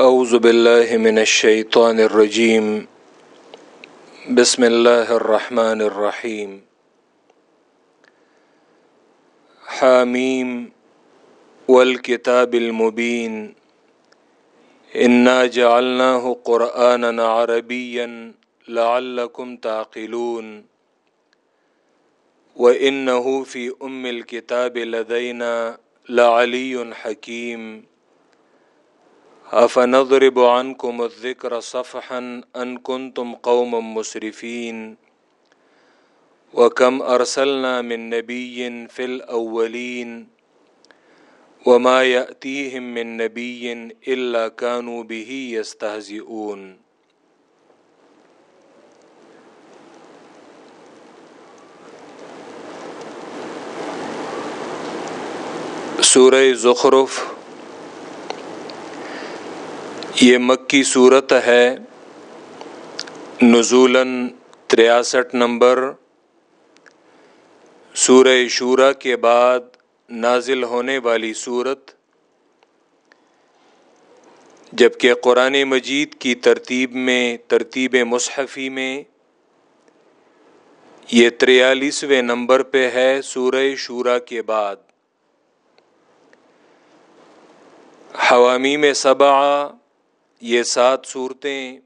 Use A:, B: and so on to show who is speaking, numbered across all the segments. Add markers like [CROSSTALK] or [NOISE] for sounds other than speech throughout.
A: أعوذ بالله من الشيطان الرجيم. بسم الله الرحمن الرحيم. حاميم. والكتاب المبين. إنا جعلناه قرآنا عربيا لعلكم تعقلون. وإنه في أم الكتاب لدينا لعلي حكيم. افنضرب عنكم الذكر صفحا ان كنتم قوما مسرفين؟ وكم ارسلنا من نبي في الاولين وما ياتيهم من نبي الا كانوا به يستهزئون. سورہ زخرف یہ مکی صورت ہے۔ نزولاً تریاسٹھ نمبر۔ سورہ شورا کے بعد نازل ہونے والی صورت۔ جبکہ قرآن مجید کی ترتیب میں، ترتیب مصحفی میں یہ تریالیسویں نمبر پہ ہے سورہ شورا کے بعد۔ حوامی میں صبا یہ سات صورتیں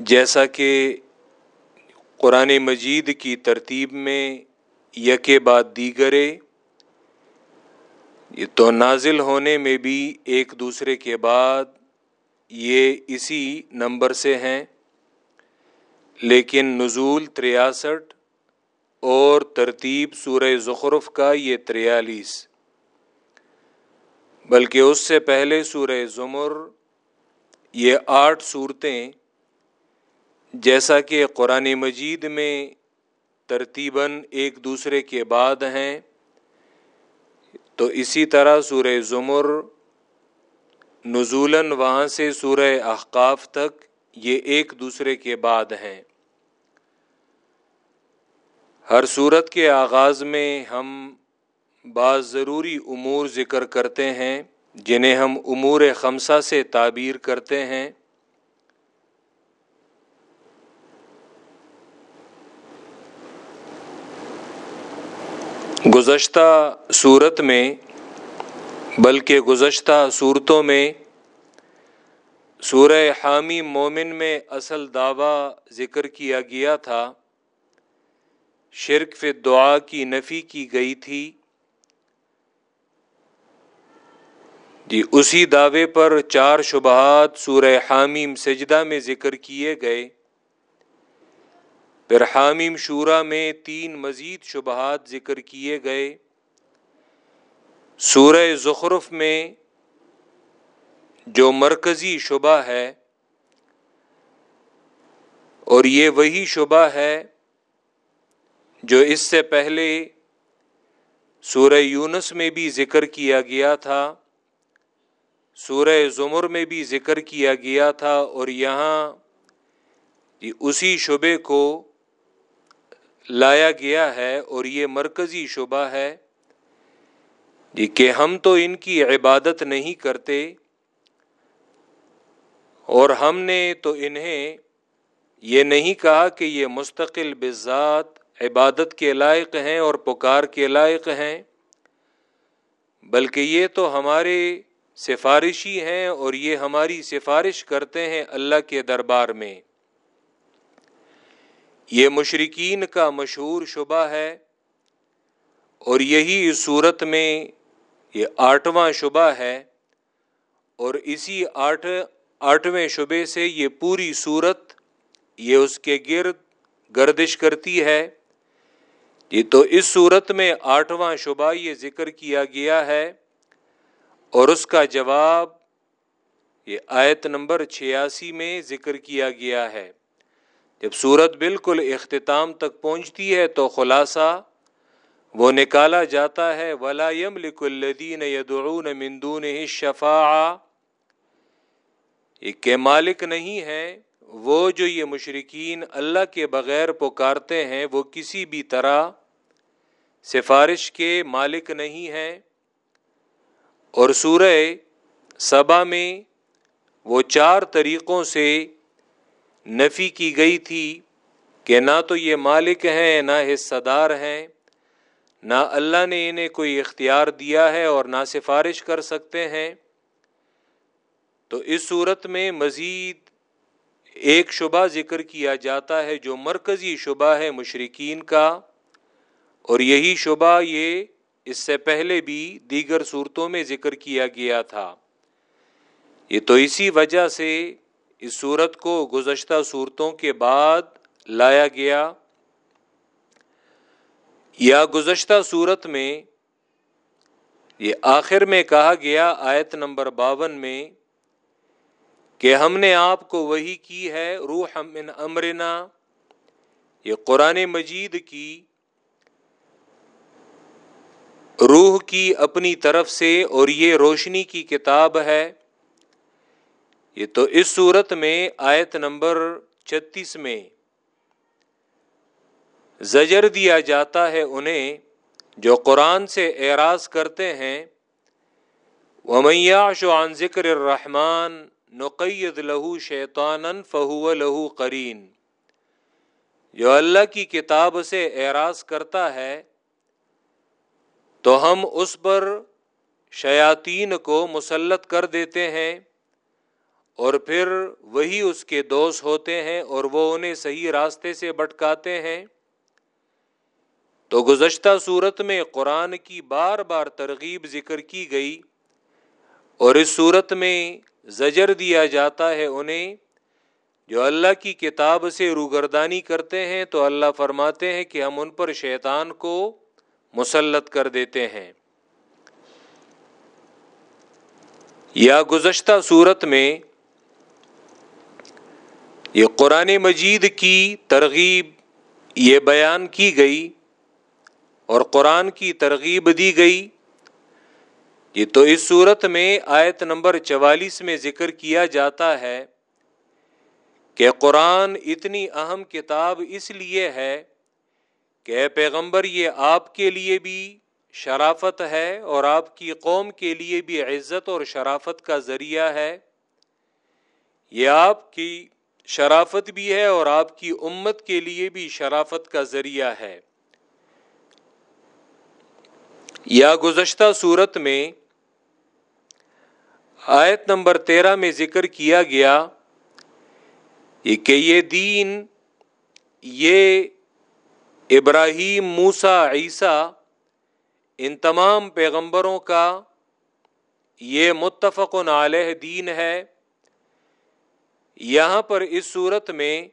A: جیسا کہ قرآن مجید کی ترتیب میں یک بعد دیگرے، یہ تو نازل ہونے میں بھی ایک دوسرے کے بعد یہ اسی نمبر سے ہیں، لیکن نزول تریاسٹھ اور ترتیب سورہ زخرف کا یہ تریالیس۔ بلکہ اس سے پہلے سورہ زمر یہ آٹھ صورتیں جیسا کہ قرآن مجید میں ترتیباً ایک دوسرے کے بعد ہیں، تو اسی طرح سورہ زمر نزولاً وہاں سے سورہ احقاف تک یہ ایک دوسرے کے بعد ہیں۔ ہر صورت کے آغاز میں ہم بعض ضروری امور ذکر کرتے ہیں جنہیں ہم امور خمسہ سے تعبیر کرتے ہیں۔ گزشتہ صورت میں، بلکہ گزشتہ صورتوں میں، سورہ حامی مومن میں اصل دعویٰ ذکر کیا گیا تھا۔ شرک فی دعا کی نفی کی گئی تھی۔ جی اسی دعوے پر چار شبہات سورہ حامیم سجدہ میں ذکر کیے گئے۔ پھر حامیم شورا میں تین مزید شبہات ذکر کیے گئے۔ سورہ زخرف میں جو مرکزی شبہ ہے، اور یہ وہی شبہ ہے جو اس سے پہلے سورہ یونس میں بھی ذکر کیا گیا تھا۔ سورہ زمر میں بھی ذکر کیا گیا تھا اور یہاں جی اسی شبے کو لایا گیا ہے اور یہ مرکزی شبہ ہے جی کہ ہم تو ان کی عبادت نہیں کرتے اور ہم نے تو انہیں یہ نہیں کہا کہ یہ مستقل بذات عبادت کے لائق ہیں اور پکار کے لائق ہیں، بلکہ یہ تو ہمارے سفارشی ہیں اور یہ ہماری سفارش کرتے ہیں اللہ کے دربار میں۔ یہ مشرقین کا مشہور شبہ ہے اور یہی اس صورت میں یہ آٹھواں شبہ ہے اور اسی آٹھ آٹھویں شبے سے یہ پوری صورت یہ اس کے گرد گردش کرتی ہے۔ یہ تو اس صورت میں آٹھواں شبہ یہ ذکر کیا گیا ہے۔ اور اس کا جواب یہ آیت نمبر چھیاسی میں ذکر کیا گیا ہے۔ جب صورت بالکل اختتام تک پہنچتی ہے تو خلاصہ وہ نکالا جاتا ہے، ولا یم الدین یدعون مندون شفا کے مالک نہیں ہے، وہ جو یہ مشرقین اللہ کے بغیر پکارتے ہیں، وہ کسی بھی طرح سفارش کے مالک نہیں ہیں۔ اور سورہ صبا میں وہ چار طریقوں سے نفی کی گئی تھی کہ نہ تو یہ مالک ہیں، نہ حصہ دار ہیں، نہ اللہ نے انہیں کوئی اختیار دیا ہے اور نہ سفارش کر سکتے ہیں۔ تو اس صورت میں مزید ایک شبہ ذکر کیا جاتا ہے جو مرکزی شبہ ہے مشرقین کا، اور یہی شبہ یہ اس سے پہلے بھی دیگر صورتوں میں ذکر کیا گیا تھا۔ یہ تو اسی وجہ سے اس صورت کو گزشتہ صورتوں کے بعد لایا گیا۔ یا گزشتہ صورت میں یہ آخر میں کہا گیا آیت نمبر باون میں کہ ہم نے آپ کو وہی کی ہے روح من امرنا، یہ قرآن مجید کی روح کی اپنی طرف سے اور یہ روشنی کی کتاب ہے۔ یہ تو اس صورت میں آیت نمبر چھتیس میں زجر دیا جاتا ہے انہیں جو قرآن سے اعراض کرتے ہیں۔ ومیاش عن ذکر الرحمن نقید لہو شیطان فہو لہو قرین جو اللہ کی کتاب سے اعراض کرتا ہے تو ہم اس پر شیاطین کو مسلط کر دیتے ہیں اور پھر وہی اس کے دوست ہوتے ہیں اور وہ انہیں صحیح راستے سے بٹکاتے ہیں۔ تو گزشتہ صورت میں قرآن کی بار بار ترغیب ذکر کی گئی اور اس صورت میں زجر دیا جاتا ہے انہیں۔ جو اللہ کی کتاب سے روگردانی کرتے ہیں تو اللہ فرماتے ہیں کہ ہم ان پر شیطان کو مسلط کر دیتے ہیں۔ یا گزشتہ صورت میں یہ قرآن مجید کی ترغیب یہ بیان کی گئی اور قرآن کی ترغیب دی گئی، یہ تو اس صورت میں آیت نمبر چوالیس میں ذکر کیا جاتا ہے کہ قرآن اتنی اہم کتاب اس لیے ہے کہ پیغمبر، یہ آپ کے لیے بھی شرافت ہے اور آپ کی قوم کے لیے بھی عزت اور شرافت کا ذریعہ ہے۔ یہ آپ کی شرافت بھی ہے اور آپ کی امت کے لیے بھی شرافت کا ذریعہ ہے۔ یا گزشتہ صورت میں آیت نمبر تیرہ میں ذکر کیا گیا کہ یہ دین، یہ ابراہیم موسا عیسیٰ، ان تمام پیغمبروں کا یہ متفق علیہ دین ہے۔ یہاں پر اس صورت میں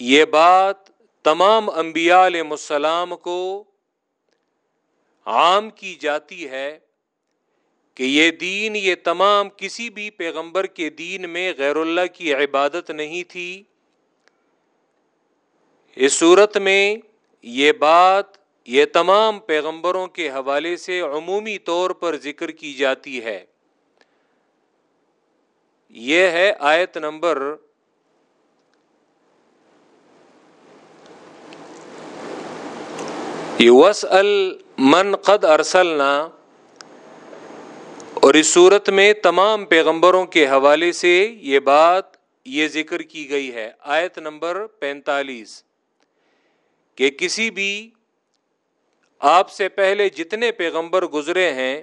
A: یہ بات تمام انبیاء علیہ السلام کو عام کی جاتی ہے کہ یہ دین، یہ تمام کسی بھی پیغمبر کے دین میں غیر اللہ کی عبادت نہیں تھی۔ اس صورت میں یہ بات یہ تمام پیغمبروں کے حوالے سے عمومی طور پر ذکر کی جاتی ہے۔ یہ ہے آیت نمبر وس من قد ارسلنا۔ اور اس صورت میں تمام پیغمبروں کے حوالے سے یہ بات یہ ذکر کی گئی ہے۔ آیت نمبر پینتالیس۔ کہ کسی بھی آپ سے پہلے جتنے پیغمبر گزرے ہیں،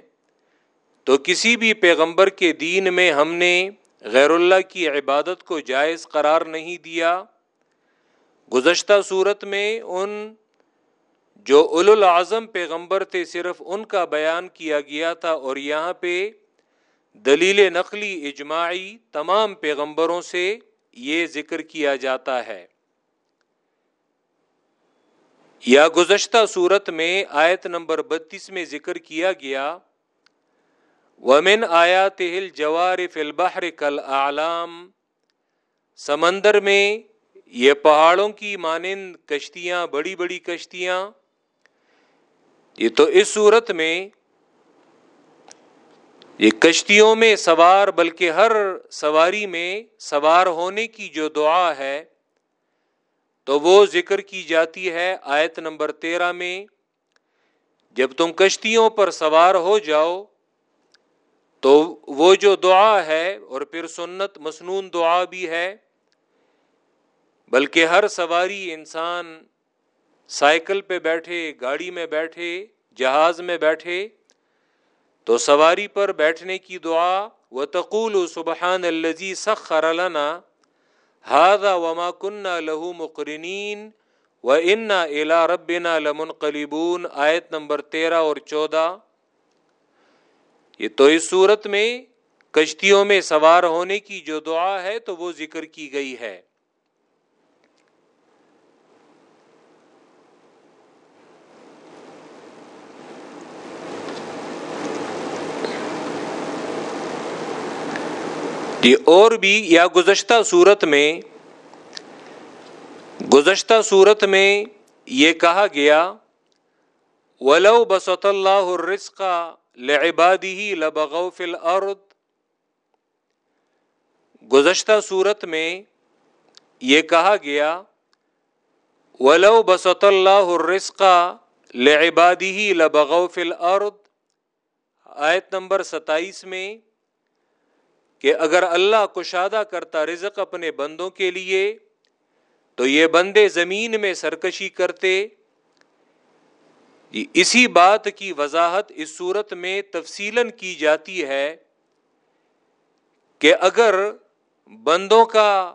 A: تو کسی بھی پیغمبر کے دین میں ہم نے غیر اللہ کی عبادت کو جائز قرار نہیں دیا۔ گزشتہ صورت میں ان جو اول العظم پیغمبر تھے، صرف ان کا بیان کیا گیا تھا اور یہاں پہ دلیل نقلی اجماعی تمام پیغمبروں سے یہ ذکر کیا جاتا ہے۔ یا گزشتہ صورت میں آیت نمبر بتیس میں ذکر کیا گیا، ومن آیا تہل جوار فلبہر کل اعلام سمندر میں یہ پہاڑوں کی مانند کشتیاں، بڑی بڑی کشتیاں۔ یہ تو اس صورت میں، یہ کشتیوں میں سوار، بلکہ ہر سواری میں سوار ہونے کی جو دعا ہے تو وہ ذکر کی جاتی ہے آیت نمبر تیرہ میں، جب تم کشتیوں پر سوار ہو جاؤ، تو وہ جو دعا ہے، اور پھر سنت مصنون دعا بھی ہے، بلکہ ہر سواری انسان سائیکل پہ بیٹھے، گاڑی میں بیٹھے، جہاز میں بیٹھے، تو سواری پر بیٹھنے کی دعا و تقول سبحان الزی سخر لنا ہاضا وما کنا لہو مقرنین و انا الا ربنا لمن قلیبون آیت نمبر تیرہ اور چودہ. یہ تو اس صورت میں کشتیوں میں سوار ہونے کی جو دعا ہے تو وہ ذکر کی گئی ہے۔ اور بھی یا گزشتہ صورت میں گزشتہ صورت میں یہ کہا گیا، ولو بسط اللہ الرزق لعباده لبغوا فی الارض گزشتہ صورت میں یہ کہا گیا، ولو بسط اللہ الرزق لعباده لبغوا فی الارض آیت نمبر ستائیس میں کہ اگر اللہ کشادہ کرتا رزق اپنے بندوں کے لیے، تو یہ بندے زمین میں سرکشی کرتے۔ جی، اسی بات کی وضاحت اس صورت میں تفصیل کی جاتی ہے کہ اگر بندوں کا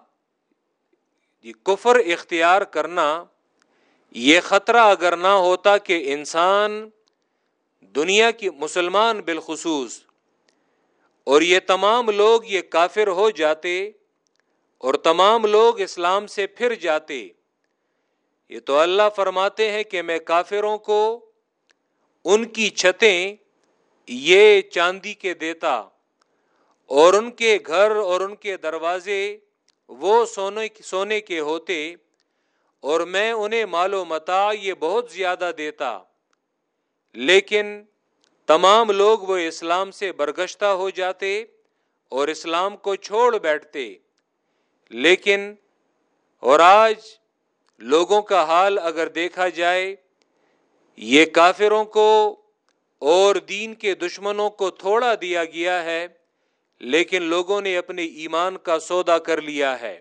A: جی، کفر اختیار کرنا، یہ خطرہ اگر نہ ہوتا کہ انسان دنیا کی مسلمان بالخصوص اور یہ تمام لوگ یہ کافر ہو جاتے اور تمام لوگ اسلام سے پھر جاتے۔ یہ تو اللہ فرماتے ہیں کہ میں کافروں کو ان کی چھتیں یہ چاندی کے دیتا اور ان کے گھر اور ان کے دروازے وہ سونے سونے کے ہوتے اور میں انہیں مال و متا یہ بہت زیادہ دیتا۔ لیکن تمام لوگ وہ اسلام سے برگشتہ ہو جاتے اور اسلام کو چھوڑ بیٹھتے۔ لیکن اور آج لوگوں کا حال اگر دیکھا جائے، یہ کافروں کو اور دین کے دشمنوں کو تھوڑا دیا گیا ہے، لیکن لوگوں نے اپنے ایمان کا سودا کر لیا ہے۔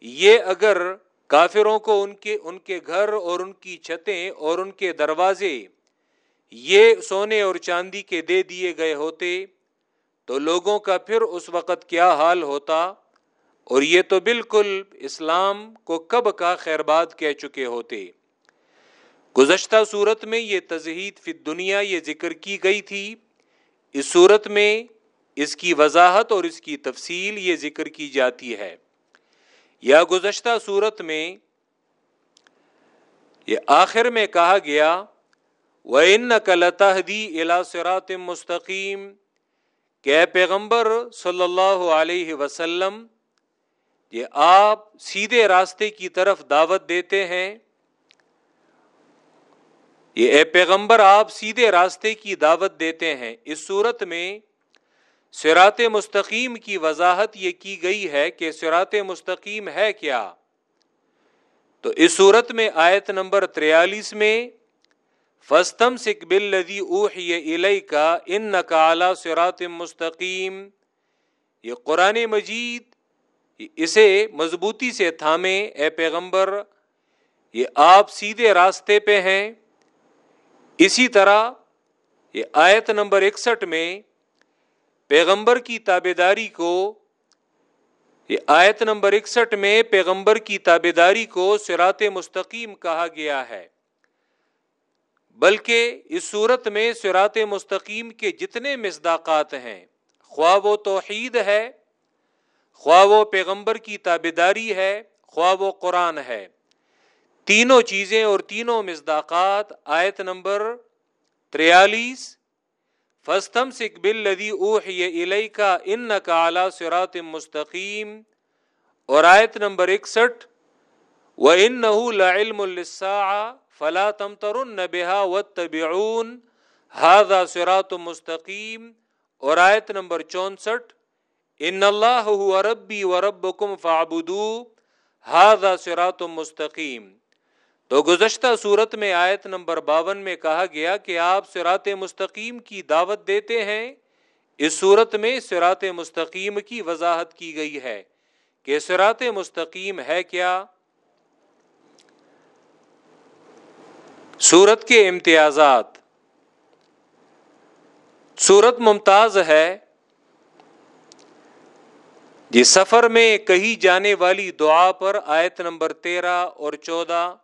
A: یہ اگر کافروں کو ان کے ان کے گھر اور ان کی چھتیں اور ان کے دروازے یہ سونے اور چاندی کے دے دیے گئے ہوتے تو لوگوں کا پھر اس وقت کیا حال ہوتا؟ اور یہ تو بالکل اسلام کو کب کا خیر باد کہہ چکے ہوتے۔ گزشتہ صورت میں یہ تزہید فی دنیا یہ ذکر کی گئی تھی۔ اس صورت میں اس کی وضاحت اور اس کی تفصیل یہ ذکر کی جاتی ہے۔ یا گزشتہ صورت میں یہ آخر میں کہا گیا و ان کلتحدی الا مستقیم کہ پیغمبر صلی اللہ علیہ وسلم یہ آپ سیدھے راستے کی طرف دعوت دیتے ہیں۔ یہ اے پیغمبر، آپ سیدھے راستے کی دعوت دیتے ہیں۔ اس صورت میں سرات مستقیم کی وضاحت یہ کی گئی ہے کہ سرات مستقیم ہے کیا۔ تو اس صورت میں آیت نمبر تریالیس میں فستم سک بل لدی اوہ یہ کا ان نقالا سرات مستقیم یہ قرآن مجید اسے مضبوطی سے تھامے، اے پیغمبر، یہ آپ سیدھے راستے پہ ہیں۔ اسی طرح یہ آیت نمبر اکسٹھ میں پیغمبر کی تابے داری کو، یہ آیت نمبر اکسٹھ میں پیغمبر کی تابے داری کو سرات مستقیم کہا گیا ہے۔ بلکہ اس صورت میں سرات مستقیم کے جتنے مزداقات ہیں، خواہ و توحید ہے، خواہ و پیغمبر کی تابیداری ہے، خواہ و قرآن ہے۔ تینوں چیزیں اور تینوں مزداقات آیت نمبر تریالیس فستم سکبل لدی اوہ یہ کا ان کا اعلی سرات مستقیم، اور آیت نمبر اکسٹھ و ان نہ فلا ترن بحا و طبعون ہاضا مستقیم اور آیت نمبر چونسٹھ، ان اللہ ربی و رب کم فابدو ہاضا مستقیم. تو گزشتہ صورت میں آیت نمبر باون میں کہا گیا کہ آپ سرات مستقیم کی دعوت دیتے ہیں. اس صورت میں سرات مستقیم کی وضاحت کی گئی ہے کہ سرات مستقیم ہے کیا؟ سورت کے امتیازات۔ سورت ممتاز ہے۔ جس سفر میں کہی جانے والی دعا پر آیت نمبر تیرہ اور چودہ۔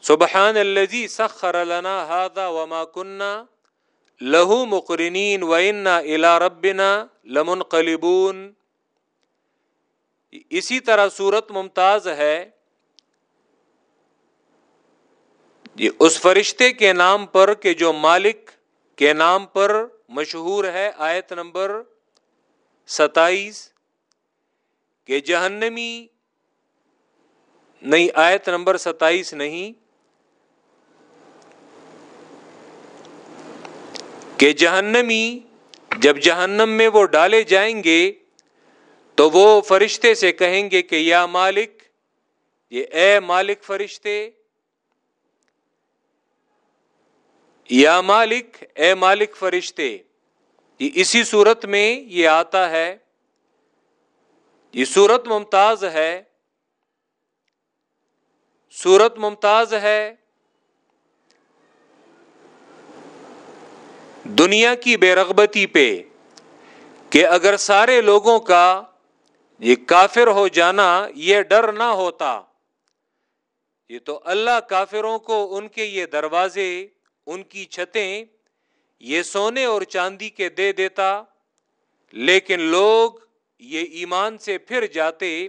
A: سبحان الزی سخر لنا هذا وما کنہ لہو مقرنین و انا الا ربنا لمن قلیبون اسی طرح صورت ممتاز ہے۔ یہ اس فرشتے کے نام پر کہ جو مالک کے نام پر مشہور ہے، آیت نمبر ستائیس، کہ جہنمی نہیں، آیت نمبر ستائیس نہیں، کہ جہنمی جب جہنم میں وہ ڈالے جائیں گے تو وہ فرشتے سے کہیں گے کہ یا مالک، یہ اے مالک فرشتے یا مالک، اے مالک فرشتے، یہ اسی صورت میں یہ آتا ہے، یہ صورت ممتاز ہے، صورت ممتاز ہے، دنیا کی بے رغبتی پہ، کہ اگر سارے لوگوں کا یہ کافر ہو جانا، یہ ڈر نہ ہوتا۔ یہ تو اللہ کافروں کو ان کے یہ دروازے ان کی چھتیں یہ سونے اور چاندی کے دے دیتا، لیکن لوگ یہ ایمان سے پھر جاتے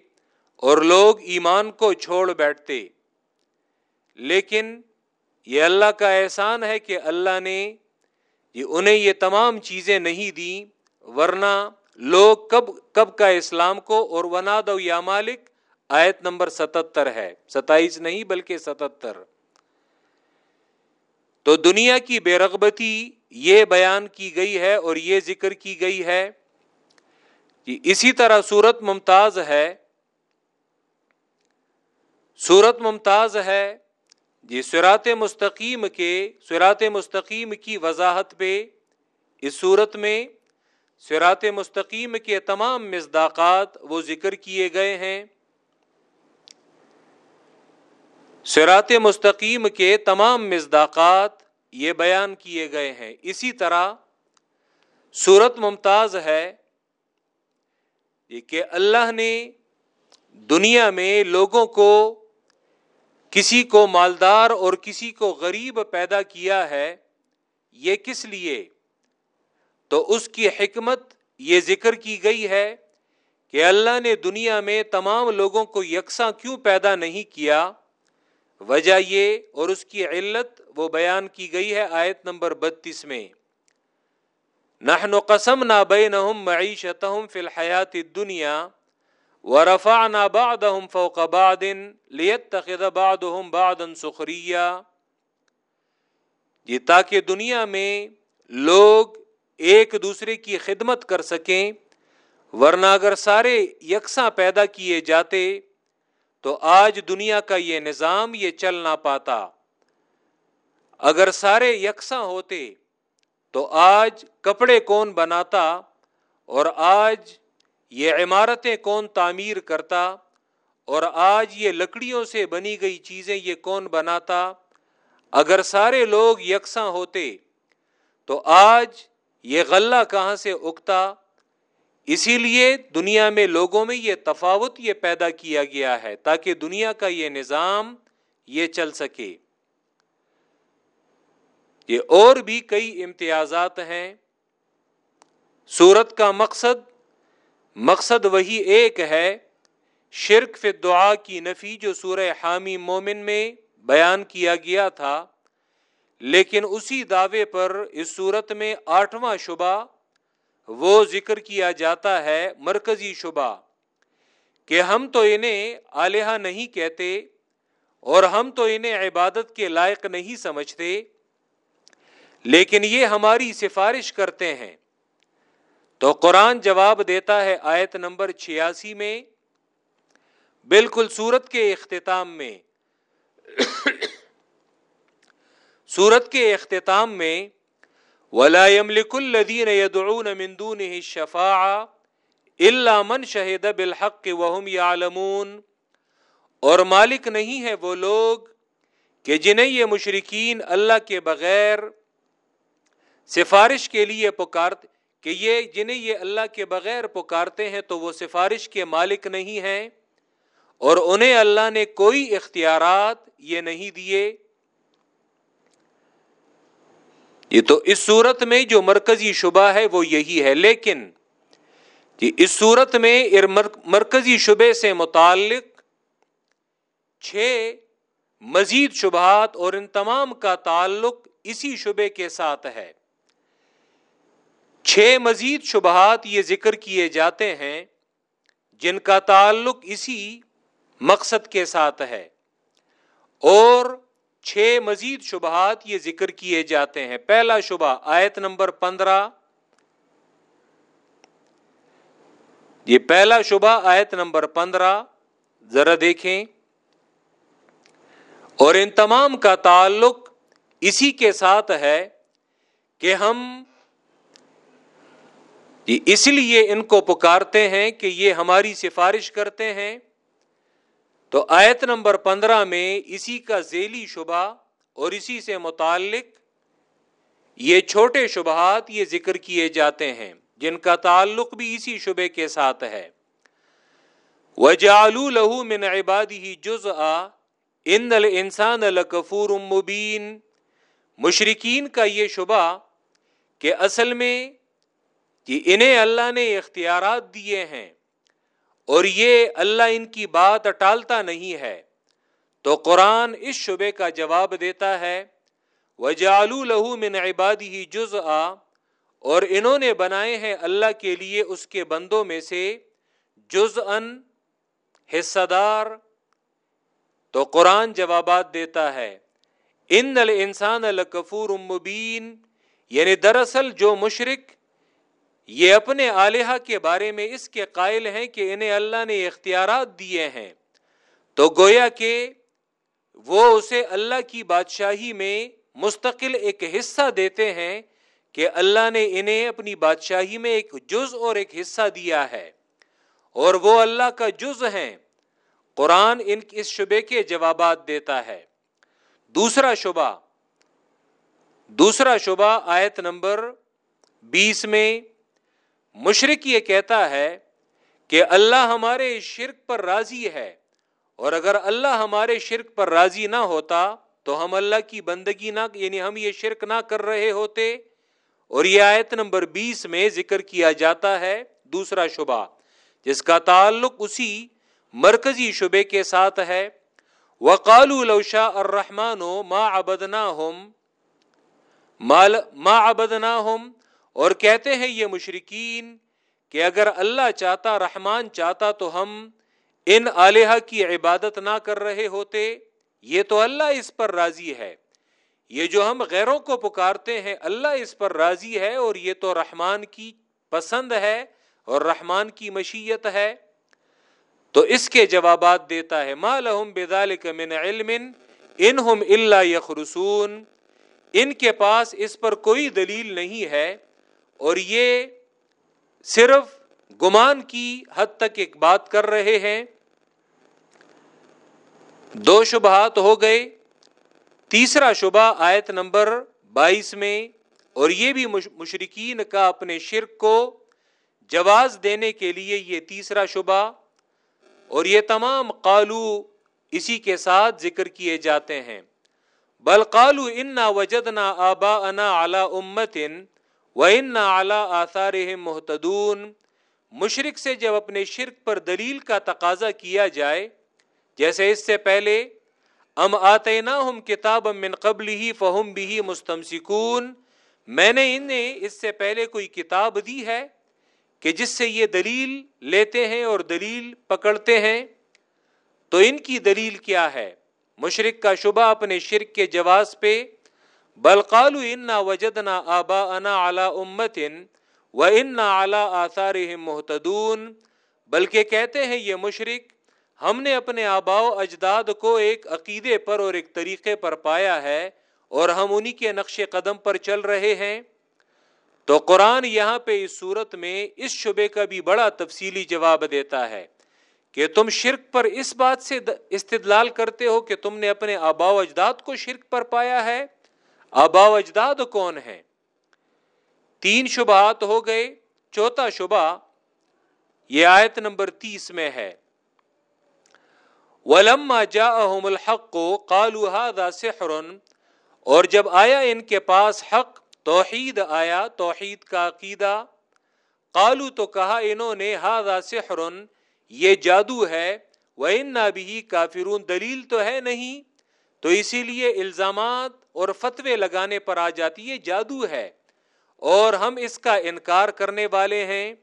A: اور لوگ ایمان کو چھوڑ بیٹھتے۔ لیکن یہ اللہ کا احسان ہے کہ اللہ نے یہ انہیں یہ تمام چیزیں نہیں دیں، ورنہ لوگ کب کب کا اسلام کو اور ونا دو یا مالک؟ آیت نمبر ستتر ہے۔ ستائیس نہیں بلکہ ستتر۔ تو دنیا کی بے رغبتی یہ بیان کی گئی ہے اور یہ ذکر کی گئی ہے کہ اسی طرح صورت ممتاز ہے۔ صورت ممتاز ہے جی سرات مستقیم کے سرات مستقیم کی وضاحت پہ اس صورت میں سرات مستقیم کے تمام مزداقات وہ ذکر کیے گئے ہیں۔ سرات مستقیم کے تمام مزداقات یہ بیان کیے گئے ہیں۔ اسی طرح صورت ممتاز ہے کہ اللہ نے دنیا میں لوگوں کو کسی کو مالدار اور کسی کو غریب پیدا کیا ہے، یہ کس لیے؟ تو اس کی حکمت یہ ذکر کی گئی ہے کہ اللہ نے دنیا میں تمام لوگوں کو یکساں کیوں پیدا نہیں کیا؟ وجہ یہ اور اس کی علت وہ بیان کی گئی ہے آیت نمبر بتیس میں۔ نہ قسم نہ بے نہ معیشت فی الحیات دنیا ورفعنا بعضهم فوق بعض ليتخذ بعضهم بعضا سخريا یہ تاکہ دنیا میں لوگ ایک دوسرے کی خدمت کر سکیں، ورنہ اگر سارے یکساں پیدا کیے جاتے تو آج دنیا کا یہ نظام یہ چل نہ پاتا۔ اگر سارے یکساں ہوتے تو آج کپڑے کون بناتا اور آج یہ عمارتیں کون تعمیر کرتا اور آج یہ لکڑیوں سے بنی گئی چیزیں یہ کون بناتا۔ اگر سارے لوگ یکساں ہوتے تو آج یہ غلہ کہاں سے اگتا اسی لیے دنیا میں لوگوں میں یہ تفاوت یہ پیدا کیا گیا ہے تاکہ دنیا کا یہ نظام یہ چل سکے۔ یہ اور بھی کئی امتیازات ہیں۔ سورت کا مقصد مقصد وہی ایک ہے، شرک فی دعا کی نفی جو سورہ حامی مومن میں بیان کیا گیا تھا، لیکن اسی دعوے پر اس صورت میں آٹھواں شبہ وہ ذکر کیا جاتا ہے مرکزی شبہ کہ ہم تو انہیں آلیہ نہیں کہتے اور ہم تو انہیں عبادت کے لائق نہیں سمجھتے، لیکن یہ ہماری سفارش کرتے ہیں۔ تو قرآن جواب دیتا ہے آیت نمبر چھیاسی میں، بالکل سورت کے اختتام میں۔ [COUGHS] سورت کے اختتام میں ولا يملك الذين يدعون من دونه الشفاعة إلا من شهد بالحق وهم يعلمون اور مالک نہیں ہے وہ لوگ کہ جنہیں یہ مشرقین اللہ کے بغیر سفارش کے لیے پکارتے کہ یہ جنہیں یہ اللہ کے بغیر پکارتے ہیں تو وہ سفارش کے مالک نہیں ہیں اور انہیں اللہ نے کوئی اختیارات یہ نہیں دیے یہ تو اس صورت میں جو مرکزی شبہ ہے وہ یہی ہے، لیکن جی اس صورت میں مرکزی شبے سے متعلق چھ مزید شبہات اور ان تمام کا تعلق اسی شبے کے ساتھ ہے۔ چھ مزید شبہات یہ ذکر کیے جاتے ہیں جن کا تعلق اسی مقصد کے ساتھ ہے اور چھ مزید شبہات یہ ذکر کیے جاتے ہیں۔ پہلا شبہ، آیت نمبر پندرہ۔ یہ پہلا شبہ، آیت نمبر پندرہ۔ ذرا دیکھیں۔ اور ان تمام کا تعلق اسی کے ساتھ ہے کہ ہم اس لیے ان کو پکارتے ہیں کہ یہ ہماری سفارش کرتے ہیں۔ تو آیت نمبر پندرہ میں اسی کا ذیلی شبہ اور اسی سے متعلق یہ چھوٹے شبہات یہ ذکر کیے جاتے ہیں، جن کا تعلق بھی اسی شبے کے ساتھ ہے۔ وجالو لہو من عبادی جز آ ان انسان الکفور مبین مشرقین کا یہ شبہ کہ اصل میں کہ انہیں اللہ نے اختیارات دیے ہیں۔ اور یہ اللہ ان کی بات ٹالتا نہیں ہے، تو قرآن اس شبے کا جواب دیتا ہے وہ جالو لہو من عبادی ہی جز آ اور انہوں نے بنائے ہیں اللہ کے لیے اس کے بندوں میں سے جز ان حصہ دار تو قرآن جوابات دیتا ہے، ان انسان الکفور مبین یعنی دراصل جو مشرق یہ اپنے آلیہ کے بارے میں اس کے قائل ہیں کہ انہیں اللہ نے اختیارات دیے ہیں۔ تو گویا کہ وہ اسے اللہ کی بادشاہی میں مستقل ایک حصہ دیتے ہیں کہ اللہ نے انہیں اپنی بادشاہی میں ایک جز اور ایک حصہ دیا ہے۔ اور وہ اللہ کا جز ہیں۔ قرآن ان اس شبے کے جوابات دیتا ہے۔ دوسرا شبہ دوسرا شبہ آیت نمبر بیس میں مشرق یہ کہتا ہے کہ اللہ ہمارے شرک پر راضی ہے، اور اگر اللہ ہمارے شرک پر راضی نہ ہوتا تو ہم اللہ کی بندگی نہ یعنی ہم یہ شرک نہ کر رہے ہوتے۔ اور یہ آیت نمبر بیس میں ذکر کیا جاتا ہے دوسرا شبہ، جس کا تعلق اسی مرکزی شبے کے ساتھ ہے۔ وقال لوشا الرحمان ما ابدنا ہوم ما ابدنا ہوم اور کہتے ہیں یہ مشرقین کہ اگر اللہ چاہتا، رحمان چاہتا تو ہم ان آلیہ کی عبادت نہ کر رہے ہوتے۔ یہ تو اللہ اس پر راضی ہے۔ یہ جو ہم غیروں کو پکارتے ہیں، اللہ اس پر راضی ہے اور یہ تو رحمان کی پسند ہے اور رحمان کی مشیت ہے۔ تو اس کے جوابات دیتا ہے، ما لہم بذالک من علم انہم الا یخرسون ان کے پاس اس پر کوئی دلیل نہیں ہے۔ اور یہ صرف گمان کی حد تک ایک بات کر رہے ہیں۔ دو شبہات ہو گئے۔ تیسرا شبہ آیت نمبر بائیس میں، اور یہ بھی مشرقین کا اپنے شرک کو جواز دینے کے لیے یہ تیسرا شبہ، اور یہ تمام قالو اسی کے ساتھ ذکر کیے جاتے ہیں۔ بل قالو انا وجدنا آبا انا اعلی امتن وہ ان اعلیٰ آثار محتدون مشرق سے جب اپنے شرک پر دلیل کا تقاضا کیا جائے، جیسے اس سے پہلے، ام آتے نہ ہم کتاب من قبل ہی فہم بھی مستمسکون، میں نے انہیں اس سے پہلے کوئی کتاب دی ہے کہ جس سے یہ دلیل لیتے ہیں اور دلیل پکڑتے ہیں؟ تو ان کی دلیل کیا ہے؟ مشرق کا شبہ اپنے شرک کے جواز پہ بل قالو انا وجدنا آبا انا اعلی امتن و انا اعلی آثار محتدون بلکہ کہتے ہیں یہ مشرق ہم نے اپنے آبا و اجداد کو ایک عقیدے پر اور ایک طریقے پر پایا ہے اور ہم انہی کے نقش قدم پر چل رہے ہیں۔ تو قرآن یہاں پہ اس صورت میں اس شبے کا بھی بڑا تفصیلی جواب دیتا ہے کہ تم شرک پر اس بات سے استدلال کرتے ہو کہ تم نے اپنے آبا و اجداد کو شرک پر پایا ہے آبا و اجداد کون ہے تین شبہات ہو گئے، چوتھا شبہ یہ آیت نمبر تیس میں ہے۔ ولما جا الحق کو کالو سحر۔ اور جب آیا ان کے پاس حق، توحید آیا، توحید کا عقیدہ۔ کالو تو کہا انہوں نے ہاد سحر، یہ جادو ہے۔ وہ ان بھی کافرون، دلیل تو ہے نہیں۔ تو اسی لیے الزامات اور فتوے لگانے پر آ جاتی ہے جادو ہے اور ہم اس کا انکار کرنے والے ہیں۔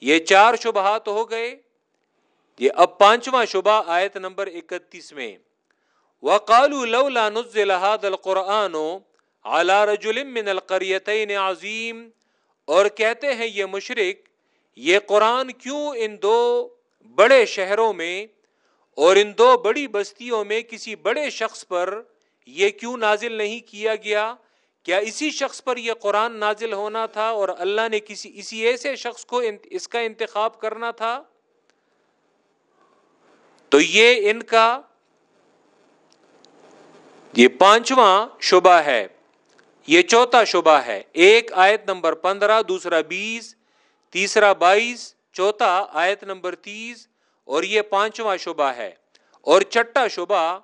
A: یہ چار شبہات ہو گئے۔ یہ اب پانچواں شبہ آیت نمبر اکتیس میں۔ وقالو لولا نزل هذا القرآن على رجل من القريتين عظیم اور کہتے ہیں یہ مشرق یہ قرآن کیوں ان دو بڑے شہروں میں اور ان دو بڑی بستیوں میں کسی بڑے شخص پر یہ کیوں نازل نہیں کیا گیا؟ کیا اسی شخص پر یہ قرآن نازل ہونا تھا اور اللہ نے کسی اسی ایسے شخص کو اس کا انتخاب کرنا تھا؟ تو یہ ان کا یہ پانچواں شبہ ہے۔ یہ چوتھا شبہ ہے۔ ایک آیت نمبر پندرہ، دوسرا بیس، تیسرا بائیس، چوتھا آیت نمبر تیس اور یہ پانچواں شبہ ہے۔ اور چٹا شبہ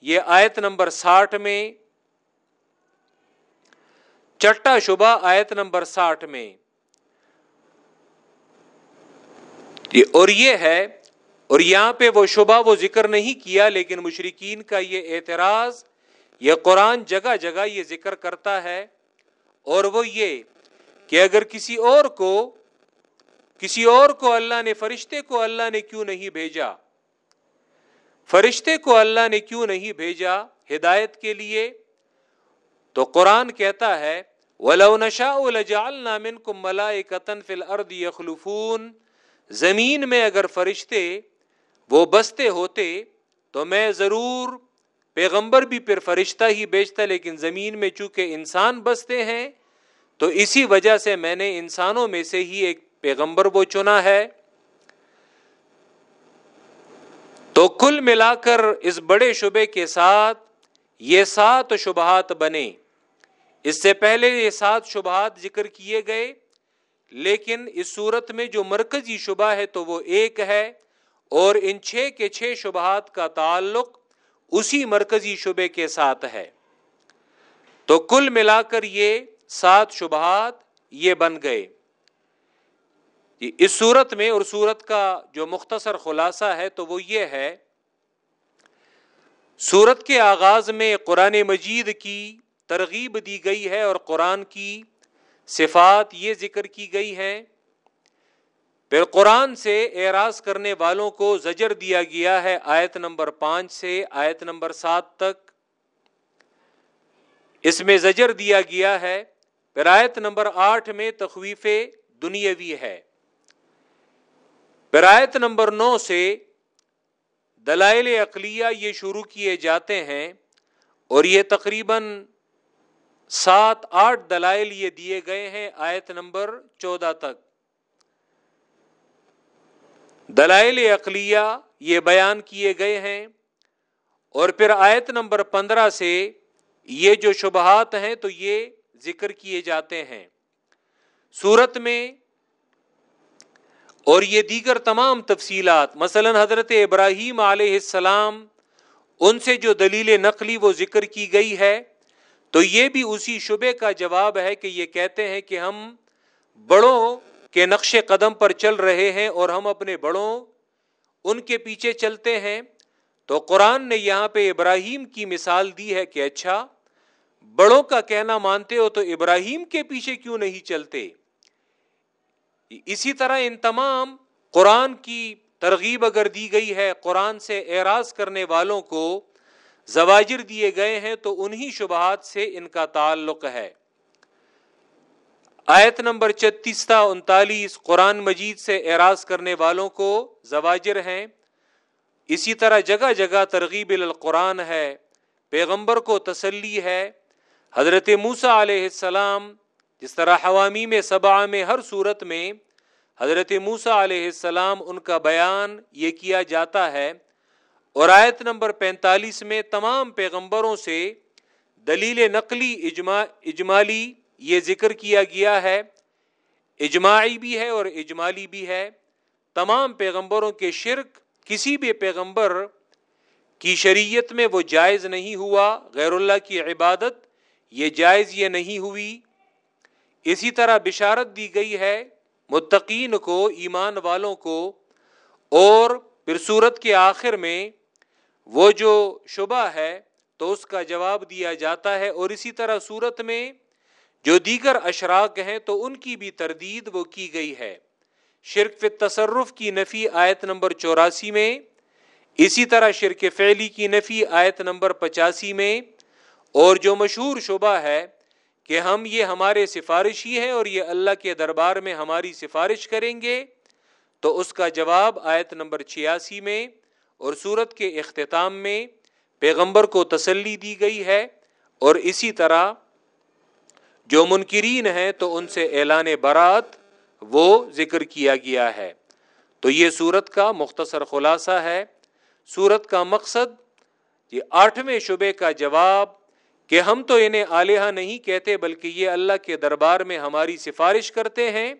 A: یہ آیت نمبر ساٹھ میں چٹا شبہ آیت نمبر ساٹھ میں۔ اور یہ ہے، اور یہاں پہ وہ شبہ وہ ذکر نہیں کیا، لیکن مشرقین کا یہ اعتراض، یہ قرآن جگہ جگہ یہ ذکر کرتا ہے۔ اور وہ یہ کہ اگر کسی اور کو کسی اور کو اللہ نے، فرشتے کو اللہ نے کیوں نہیں بھیجا؟ فرشتے کو اللہ نے کیوں نہیں بھیجا ہدایت کے لیے؟ تو قرآن کہتا ہے، وَلَوْ نَشَاءُ لَجَعَلْنَا مِنْكُمْ مَلَائِكَةً فِي الْأَرْضِ يَخْلُفُونَ۔ زمین میں اگر فرشتے وہ بستے ہوتے تو میں ضرور پیغمبر بھی پھر فرشتہ ہی بیچتا لیکن زمین میں چونکہ انسان بستے ہیں تو اسی وجہ سے میں نے انسانوں میں سے ہی ایک پیغمبر وہ چنا ہے، تو کل ملا کر اس بڑے شبے کے ساتھ یہ سات شبہات بنے۔ اس سے پہلے یہ سات شبہات ذکر کیے گئے، لیکن اس صورت میں جو مرکزی شبہ ہے تو وہ ایک ہے اور ان چھ کے چھ شبہات کا تعلق اسی مرکزی شبے کے ساتھ ہے۔ تو کل ملا کر یہ سات شبہات یہ بن گئے۔ جی، اس صورت میں اور صورت کا جو مختصر خلاصہ ہے تو وہ یہ ہے، صورت کے آغاز میں قرآن مجید کی ترغیب دی گئی ہے اور قرآن کی صفات یہ ذکر کی گئی ہے پھر قرآن سے اعراض کرنے والوں کو زجر دیا گیا ہے آیت نمبر پانچ سے آیت نمبر سات تک۔ اس میں زجر دیا گیا ہے۔ پھر آیت نمبر آٹھ میں تخویف دنیاوی ہے۔ پھر آیت نمبر نو سے دلائل اقلیہ یہ شروع کیے جاتے ہیں اور یہ تقریباً سات آٹھ دلائل یہ دیے گئے ہیں آیت نمبر چودہ تک۔ دلائل اقلیہ یہ بیان کیے گئے ہیں اور پھر آیت نمبر پندرہ سے یہ جو شبہات ہیں تو یہ ذکر کیے جاتے ہیں۔ سورت میں اور یہ دیگر تمام تفصیلات، مثلا حضرت ابراہیم علیہ السلام، ان سے جو دلیل نقلی وہ ذکر کی گئی ہے، تو یہ بھی اسی شبے کا جواب ہے کہ یہ کہتے ہیں کہ ہم بڑوں کے نقش قدم پر چل رہے ہیں اور ہم اپنے بڑوں ان کے پیچھے چلتے ہیں۔ تو قرآن نے یہاں پہ ابراہیم کی مثال دی ہے کہ اچھا بڑوں کا کہنا مانتے ہو تو ابراہیم کے پیچھے کیوں نہیں چلتے؟ اسی طرح ان تمام قرآن کی ترغیب اگر دی گئی ہے، قرآن سے اعراض کرنے والوں کو زواجر دیے گئے ہیں، تو انہی شبہات سے ان کا تعلق ہے۔ آیت نمبر چتیس تا انتالیس، قرآن مجید سے اعراض کرنے والوں کو زواجر ہیں۔ اسی طرح جگہ جگہ ترغیب القرآن ہے۔ پیغمبر کو تسلی ہے۔ حضرت موسا علیہ السلام جس طرح حوامی میں صبا میں ہر صورت میں حضرت موسا علیہ السلام ان کا بیان یہ کیا جاتا ہے اور آیت نمبر پینتالیس میں تمام پیغمبروں سے دلیل نقلی اجماع اجمالی یہ ذکر کیا گیا ہے۔ اجماعی بھی ہے اور اجمالی بھی ہے۔ تمام پیغمبروں کے شرک کسی بھی پیغمبر کی شریعت میں وہ جائز نہیں ہوا، غیر اللہ کی عبادت یہ جائز یہ نہیں ہوئی۔ اسی طرح بشارت دی گئی ہے متقین کو، ایمان والوں کو، اور پھر صورت کے آخر میں وہ جو شبہ ہے تو اس کا جواب دیا جاتا ہے، اور اسی طرح صورت میں جو دیگر اشراق ہیں تو ان کی بھی تردید وہ کی گئی ہے۔ شرک فی تصرف کی نفی آیت نمبر چوراسی میں، اسی طرح شرک فعلی کی نفی آیت نمبر پچاسی میں، اور جو مشہور شبہ ہے کہ ہم یہ ہمارے سفارشی ہیں اور یہ اللہ کے دربار میں ہماری سفارش کریں گے، تو اس کا جواب آیت نمبر چھیاسی میں اور سورت کے اختتام میں پیغمبر کو تسلی دی گئی ہے اور اسی طرح جو منکرین ہیں تو ان سے اعلان برات وہ ذکر کیا گیا ہے۔ تو یہ سورت کا مختصر خلاصہ ہے۔ سورت کا مقصد یہ آٹھویں شبے کا جواب کہ ہم تو انہیں آلیہ نہیں کہتے بلکہ یہ اللہ کے دربار میں ہماری سفارش کرتے ہیں۔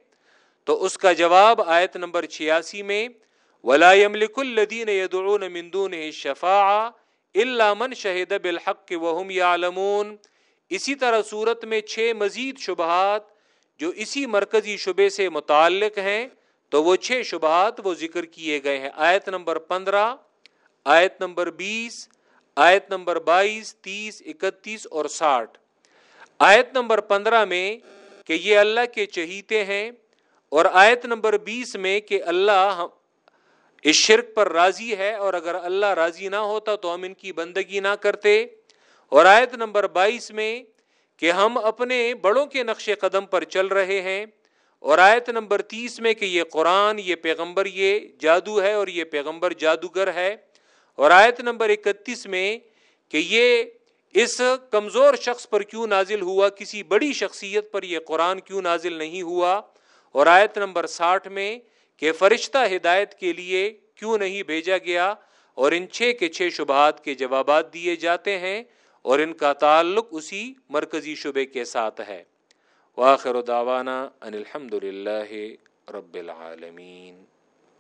A: تو اس کا جواب آیت نمبر چھیاسی میں ولام الدین یدعون من دونه شفاعہ اللہ من بالحق وهم يعلمون۔ اسی طرح صورت میں چھ مزید شبہات جو اسی مرکزی شبے سے متعلق ہیں، تو وہ چھ شبہات وہ ذکر کیے گئے ہیں۔ آیت نمبر پندرہ، آیت نمبر بیس آیت نمبر بائیس، تیس، اکتیس اور ساٹھ۔ آیت نمبر پندرہ میں کہ یہ اللہ کے چہیتے ہیں اور آیت نمبر بیس میں کہ اللہ اس شرک پر راضی ہے اور اگر اللہ راضی نہ ہوتا تو ہم ان کی بندگی نہ کرتے۔ اور آیت نمبر بائیس میں کہ ہم اپنے بڑوں کے نقش قدم پر چل رہے ہیں۔ اور آیت نمبر تیس میں کہ یہ قرآن، یہ پیغمبر، یہ جادو ہے اور یہ پیغمبر جادوگر ہے۔ اور آیت نمبر اکتیس میں کہ یہ اس کمزور شخص پر کیوں نازل ہوا، کسی بڑی شخصیت پر یہ قرآن کیوں نازل نہیں ہوا؟ اور آیت نمبر ساٹھ میں کہ فرشتہ ہدایت کے لیے کیوں نہیں بھیجا گیا؟ اور ان چھ کے چھ شبہات کے جوابات دیے جاتے ہیں اور ان کا تعلق اسی مرکزی شبے کے ساتھ ہے۔ واخر دعوانا ان الحمد للہ رب العالمین۔